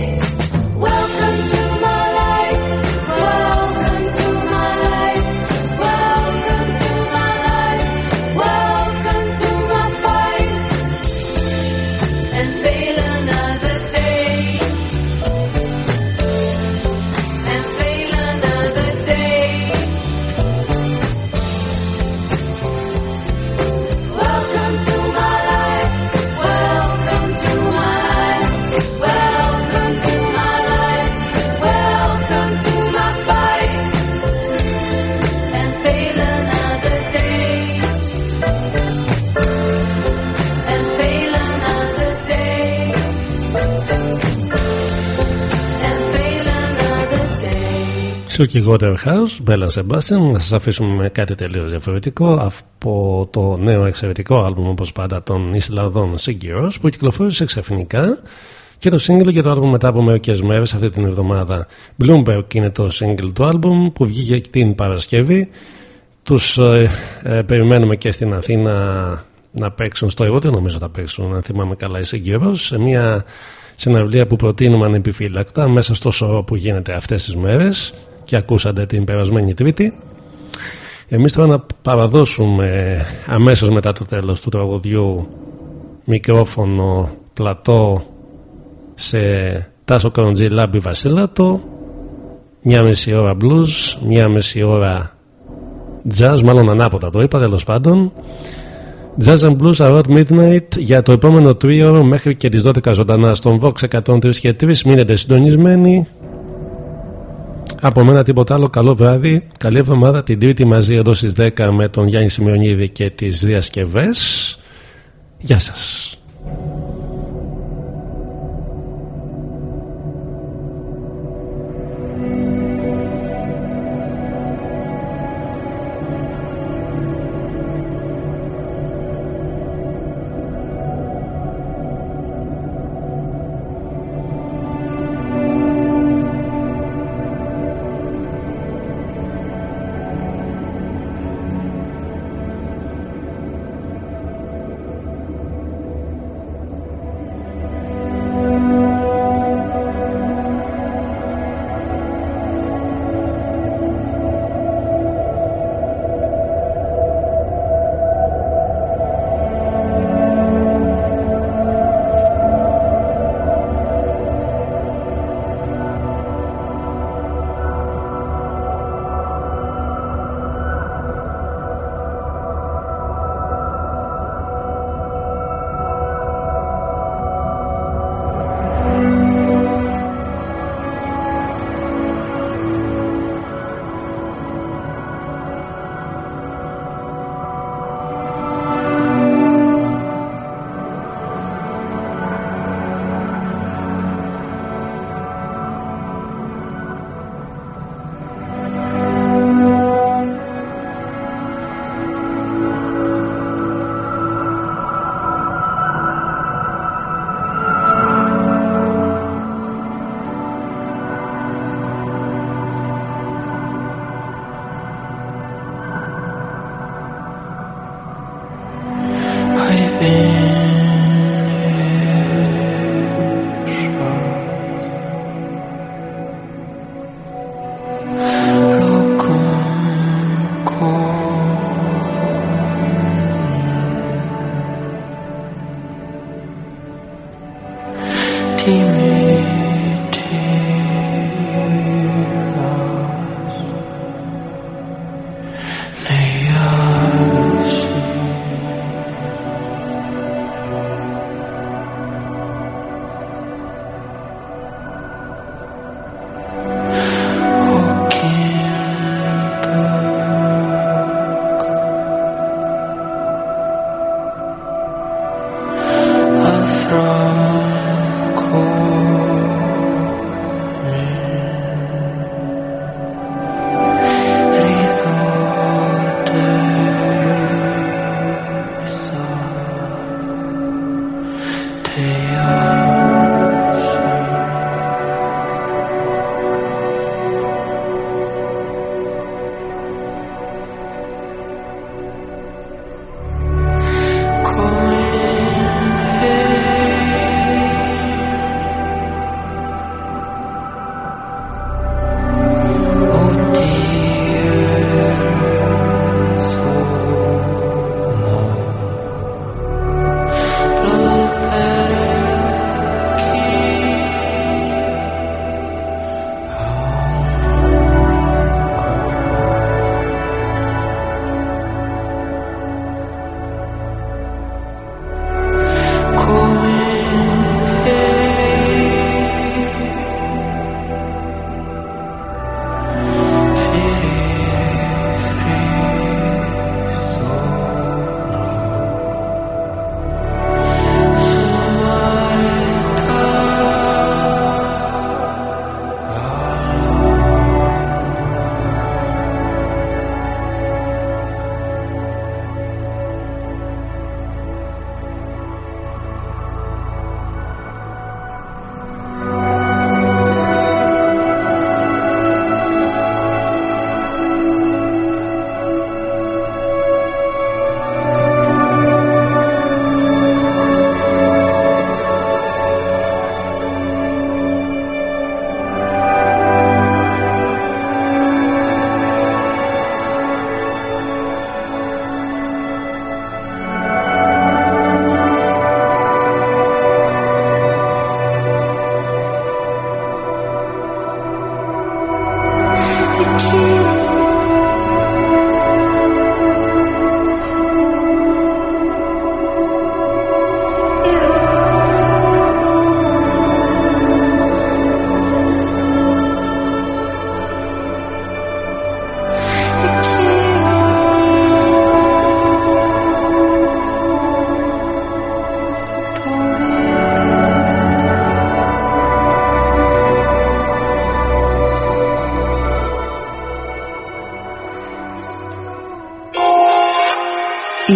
Yes. Day. Silky Waterhouse, Bella Sebastian. Να σας αφήσουμε με κάτι τελείως διαφορετικό από το νέο εξαιρετικό άλμπουμ όπως πάντα των Ισλανδών Συγκυρός που κυκλοφόρησε ξαφνικά και το single για το άλμπουμ μετά από μερικές μέρες αυτή την εβδομάδα. Bloomberg είναι το single του άλμπουμ που βγήκε την Παρασκευή. Τους ε, ε, περιμένουμε και στην Αθήνα να παίξουν στο εγώ, δεν νομίζω θα παίξουν αν θυμάμαι καλά η Συγκυρός σε μια συναυλία που προτείνουμε ανεπιφύλακτα μέσα στο σωρό που γίνεται αυτές τις μέρες και ακούσατε την περασμένη Τρίτη. Εμείς τώρα να παραδώσουμε αμέσως μετά το τέλος του τραγουδιού μικρόφωνο πλατό σε Τάσο Καροντζή Λάμπη Βασίλατο μια μισή ώρα blues, μια μισή ώρα jazz, μάλλον ανάποδα το είπα τέλος πάντων. Jazz and Blues Around Midnight για το επόμενο τρίωρο μέχρι και τις 12 ζωντανά στον Vox 103 και 3 μείνετε συντονισμένοι από μένα τίποτα άλλο. Καλό βράδυ καλή εβδομάδα την τρίτη μαζί εδώ στις 10 με τον Γιάννη Σημειονίδη και τις διασκευές. Γεια σας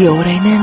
Η ώρα είναι 9.